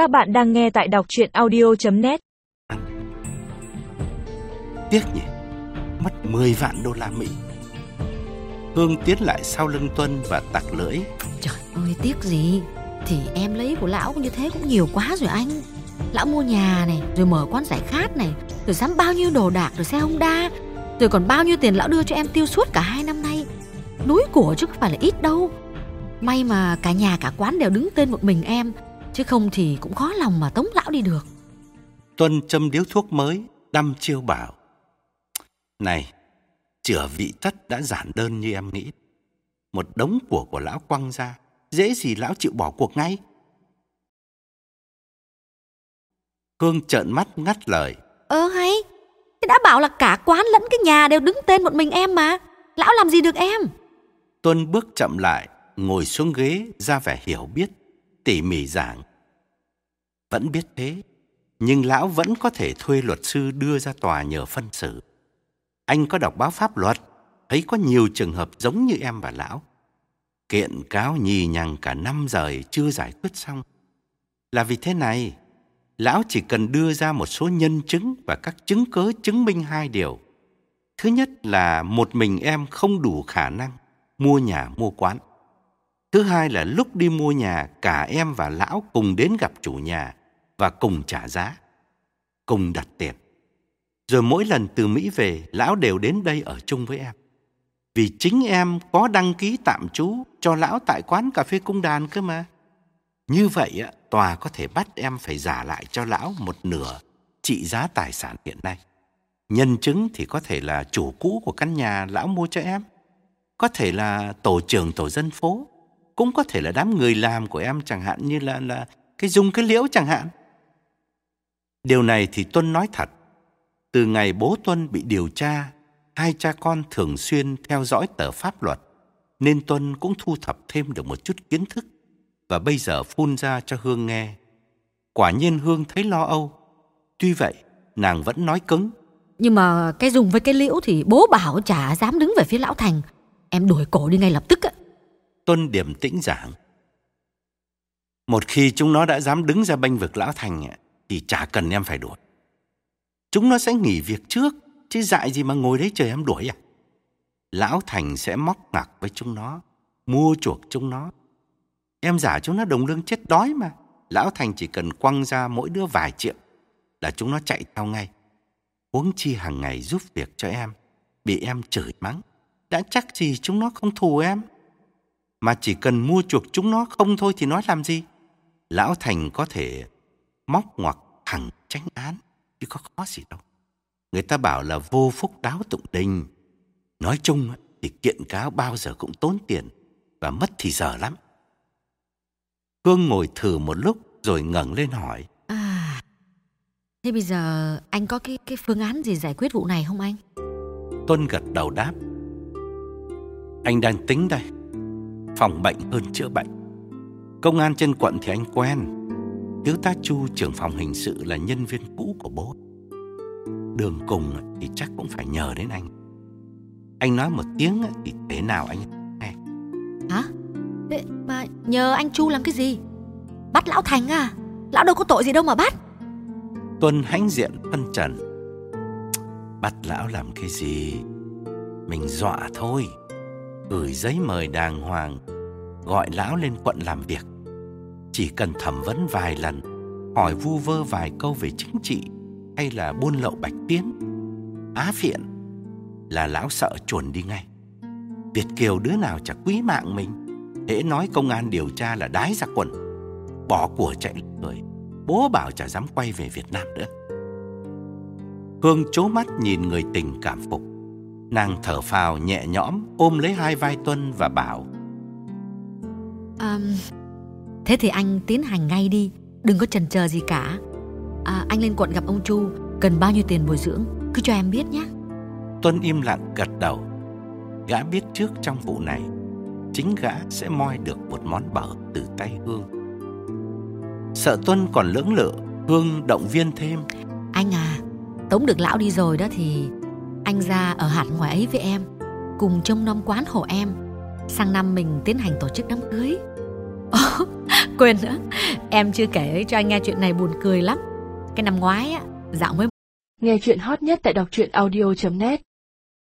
Các bạn đang nghe tại đọc chuyện audio.net Tiếc nhỉ Mất 10 vạn đô la Mỹ. Hương tiến lại sau lưng Tuân và tặc lưỡi. Trời ơi tiếc gì? Thì em lấy của lão như thế cũng nhiều quá rồi anh. Lão mua nhà này Rồi mở quán giải khát này Rồi dám bao nhiêu đồ đạc rồi xe Honda Rồi còn bao nhiêu tiền lão đưa cho em tiêu suốt cả hai năm nay. Núi của chứ không phải là ít đâu. May mà cả nhà cả quán đều đứng tên một mình em Chứ không thì cũng khó lòng mà tống lão đi được. Tuân châm điếu thuốc mới Đăm chiêu bảo. Này Chửa vị tất đã giản đơn như em nghĩ. Một đống của của lão quăng ra Dễ gì lão chịu bỏ cuộc ngay? Hương trợn mắt ngắt lời. Ơ hay Thế đã bảo là cả quán lẫn cái nhà đều đứng tên một mình em mà. Lão làm gì được em? Tuân bước chậm lại Ngồi xuống ghế ra vẻ hiểu biết Tỉ mỉ giảng vẫn biết thế, Nhưng lão vẫn có thể thuê luật sư đưa ra tòa nhờ phân xử Anh có đọc báo pháp luật, Thấy có nhiều trường hợp giống như em và lão Kiện cáo nhì nhằng cả năm giờ chưa giải quyết xong Là vì thế này, Lão chỉ cần đưa ra một số nhân chứng và các chứng cớ chứng minh hai điều. Thứ nhất là một mình em không đủ khả năng mua nhà, mua quán. Thứ hai là lúc đi mua nhà, cả em và lão cùng đến gặp chủ nhà và cùng trả giá, cùng đặt tiền. Rồi mỗi lần từ Mỹ về, lão đều đến đây ở chung với em. Vì chính em có đăng ký tạm trú cho lão tại quán cà phê cung đàn cơ mà. Như vậy, tòa có thể bắt em phải giả lại cho lão một nửa trị giá tài sản hiện nay. Nhân chứng thì có thể là chủ cũ của căn nhà lão mua cho em. Có thể là tổ trưởng tổ dân phố. Cũng có thể là đám người làm của em chẳng hạn như là là cái dùng cái liễu chẳng hạn. Điều này thì Tuân nói thật. Từ ngày bố Tuân bị điều tra, hai cha con thường xuyên theo dõi tờ pháp luật, nên Tuân cũng thu thập thêm được một chút kiến thức và bây giờ phun ra cho Hương nghe. Quả nhiên Hương thấy lo âu. Tuy vậy, nàng vẫn nói cứng. Nhưng mà cái dùng với cái liễu thì bố bảo chả dám đứng về phía lão thành. Em đuổi cổ đi ngay lập tức á. Tuân điểm tĩnh giảng. Một khi chúng nó đã dám đứng ra bênh vực lão thành thì chả cần em phải đuổi. Chúng nó sẽ nghỉ việc trước, chứ dại gì mà ngồi đấy chờ em đuổi à? Lão Thành sẽ móc ngạc với chúng nó, mua chuộc chúng nó, Em giả chúng nó đồng lương chết đói mà. Lão Thành chỉ cần quăng ra mỗi đứa vài triệu là chúng nó chạy theo ngay. Huống chi hàng ngày giúp việc cho em, bị em chửi mắng. Đã chắc gì chúng nó không thù em. Mà chỉ cần mua chuộc chúng nó không thôi thì nói làm gì. Lão Thành có thể móc ngoặc thẳng tránh án, chứ có khó gì đâu. Người ta bảo là vô phúc đáo tụng đình. Nói chung thì kiện cáo bao giờ cũng tốn tiền và mất thì giờ lắm. Hương ngồi thử một lúc rồi ngẩng lên hỏi. À, thế bây giờ anh có cái cái phương án gì giải quyết vụ này không anh? Tuân gật đầu đáp. Anh đang tính đây. Phòng bệnh hơn chữa bệnh. Công an trên quận thì anh quen. Thiếu tá Chu trưởng phòng hình sự là nhân viên cũ của bố. Đường cùng thì chắc cũng phải nhờ đến anh. Anh nói một tiếng thì thế nào anh nghe. Hả? Thế mà nhờ anh Chu làm cái gì Bắt lão Thành à Lão đâu có tội gì đâu mà bắt Tuân hãnh diện phân trần Bắt lão làm cái gì Mình dọa thôi Gửi giấy mời đàng hoàng Gọi lão lên quận làm việc chỉ cần thẩm vấn vài lần Hỏi vu vơ vài câu về chính trị Hay là buôn lậu bạch tiến Á phiện Là lão sợ chuồn đi ngay. Việt Kiều đứa nào chả quý mạng mình hễ nói công an điều tra là đái ra quần bỏ của chạy người bố bảo chả dám quay về Việt Nam nữa. Hương chố mắt nhìn người tình cảm phục. Nàng thở phào nhẹ nhõm ôm lấy hai vai Tuân và bảo Um, thế thì anh tiến hành ngay đi đừng có chần chờ gì cả à, anh lên quận gặp ông Chu cần bao nhiêu tiền bồi dưỡng cứ cho em biết nhé Tuân im lặng gật đầu gã biết trước trong vụ này chính gã sẽ moi được một món bảo từ tay Hương. Sợ Tuân còn lưỡng lự, Hương động viên thêm. Anh à, tống được lão đi rồi đó thì anh ra ở hẳn ngoài ấy với em, cùng trông nom quán hộ em. Sang năm mình tiến hành tổ chức đám cưới. Quên nữa. Em chưa kể cho anh nghe chuyện này buồn cười lắm. Cái năm ngoái á, Dạo mới Nghe chuyện hot nhất tại đọc truyện audio.net